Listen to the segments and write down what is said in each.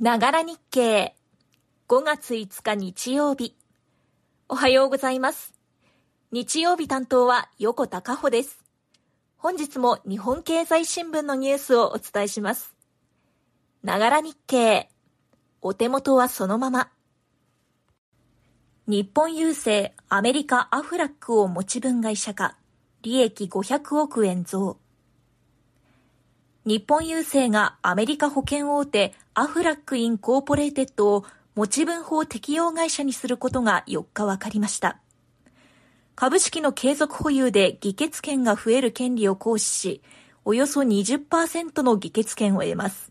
ながら日経。5月5日日曜日。おはようございます。日曜日担当は横田加穂です。本日も日本経済新聞のニュースをお伝えします。ながら日経。お手元はそのまま。日本郵政アメリカアフラックを持ち分会社化。利益500億円増。日本郵政がアメリカ保険大手 Aflac Incorporated を持ち分法適用会社にすることが4日分かりました。株式の継続保有で議決権が増える権利を行使し、およそ20%の議決権を得ます。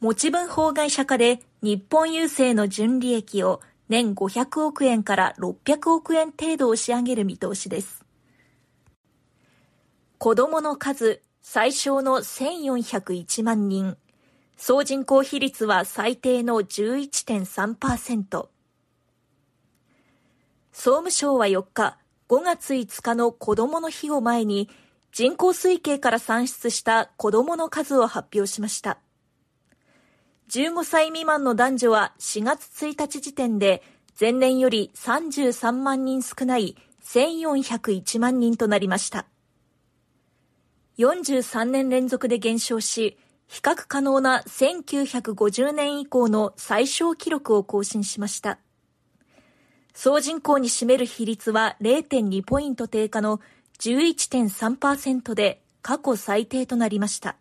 持ち分法会社化で日本郵政の純利益を年500億円から600億円程度押し上げる見通しです。子供の数最小の1401万人。総人口比率は最低の11.3%。総務省は4日、5月5日の子供の日を前に、人口推計から算出した子供の数を発表しました。15歳未満の男女は4月1日時点で前年より33万人少ない1401万人となりました。43年連続で減少し、比較可能な1950年以降の最小記録を更新しました。総人口に占める比率は0.2ポイント低下の11.3%で過去最低となりました。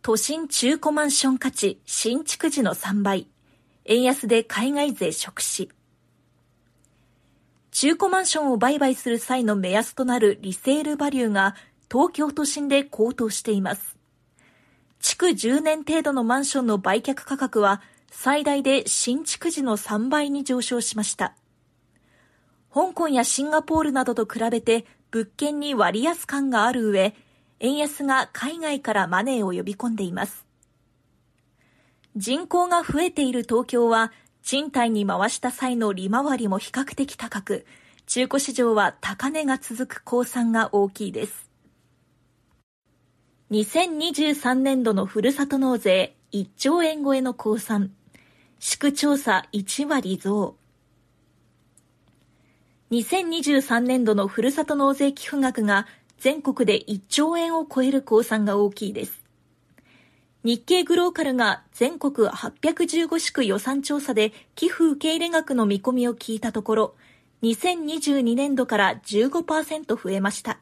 都心中古マンション価値新築時の3倍、円安で海外税食死。中古マンションを売買する際の目安となるリセールバリューが東京都心で高騰しています。築10年程度のマンションの売却価格は最大で新築時の3倍に上昇しました。香港やシンガポールなどと比べて物件に割安感がある上、円安が海外からマネーを呼び込んでいます。人口が増えている東京は賃貸に回した際の利回りも比較的高く、中古市場は高値が続く公算が大きいです。2023年度のふるさと納税1兆円超えの公算、市区調査1割増。2023年度のふるさと納税寄付額が全国で1兆円を超える公算が大きいです。日経グローカルが全国815市区予算調査で寄付受け入れ額の見込みを聞いたところ、2022年度から15%増えました。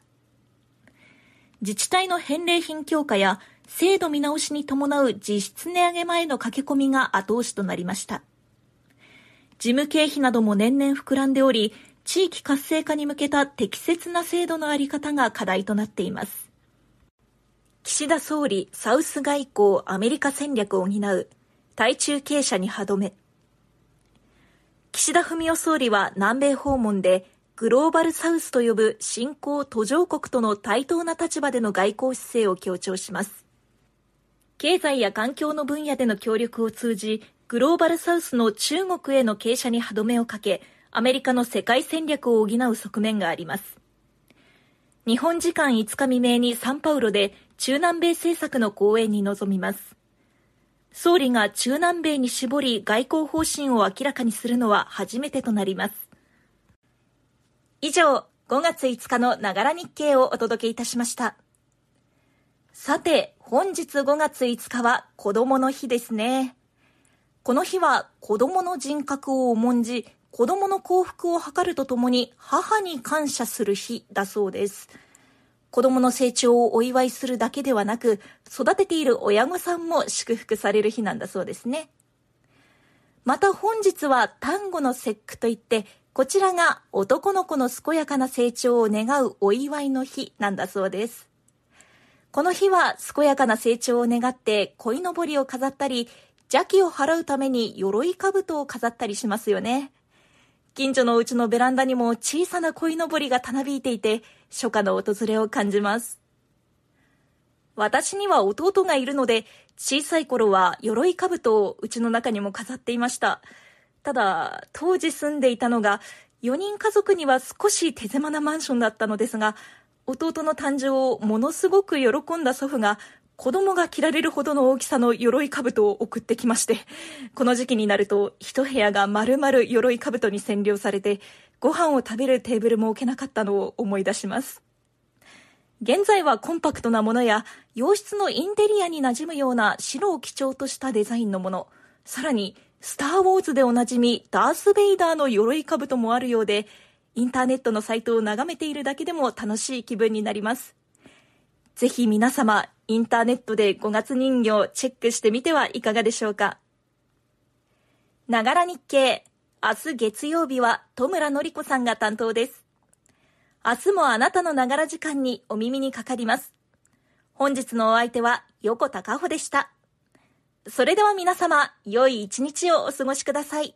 自治体の返礼品強化や制度見直しに伴う実質値上げ前の駆け込みが後押しとなりました。事務経費なども年々膨らんでおり、地域活性化に向けた適切な制度のあり方が課題となっています。岸田総理サウス外交アメリカ戦略を担う対中継者に歯止め。岸田文雄総理は南米訪問でグローバルサウスと呼ぶ新興途上国との対等な立場での外交姿勢を強調します。経済や環境の分野での協力を通じ、グローバルサウスの中国への傾斜に歯止めをかけ、アメリカの世界戦略を補う側面があります。日本時間5日未明にサンパウロで中南米政策の講演に臨みます。総理が中南米に絞り外交方針を明らかにするのは初めてとなります。以上、5月5日のながら日経をお届けいたしました。さて、本日5月5日は子供の日ですね。この日は子供の人格を重んじ、子供の幸福を図るとともに母に感謝する日だそうです。子供の成長をお祝いするだけではなく、育てている親御さんも祝福される日なんだそうですね。また本日は単語の節句といって、こちらが男の子の健やかな成長を願うお祝いの日なんだそうです。この日は健やかな成長を願って鯉のぼりを飾ったり、邪気を払うために鎧兜を飾ったりしますよね。近所のうちのベランダにも小さな鯉のぼりがたなびいていて、初夏の訪れを感じます。私には弟がいるので、小さい頃は鎧兜をうちの中にも飾っていました。ただ、当時住んでいたのが、4人家族には少し手狭なマンションだったのですが、弟の誕生をものすごく喜んだ祖父が、子供が着られるほどの大きさの鎧兜を送ってきまして、この時期になると一部屋が丸々鎧兜に占領されて、ご飯を食べるテーブルも置けなかったのを思い出します。現在はコンパクトなものや洋室のインテリアに馴染むような白を基調としたデザインのもの、さらにスター・ウォーズでおなじみダース・ベイダーの鎧兜もあるようで、インターネットのサイトを眺めているだけでも楽しい気分になります。ぜひ皆様、インターネットで5月人形チェックしてみてはいかがでしょうか。ながら日経。明日月曜日は戸村のり子さんが担当です。明日もあなたのながら時間にお耳にかかります。本日のお相手は横田かほでした。それでは皆様、良い一日をお過ごしください。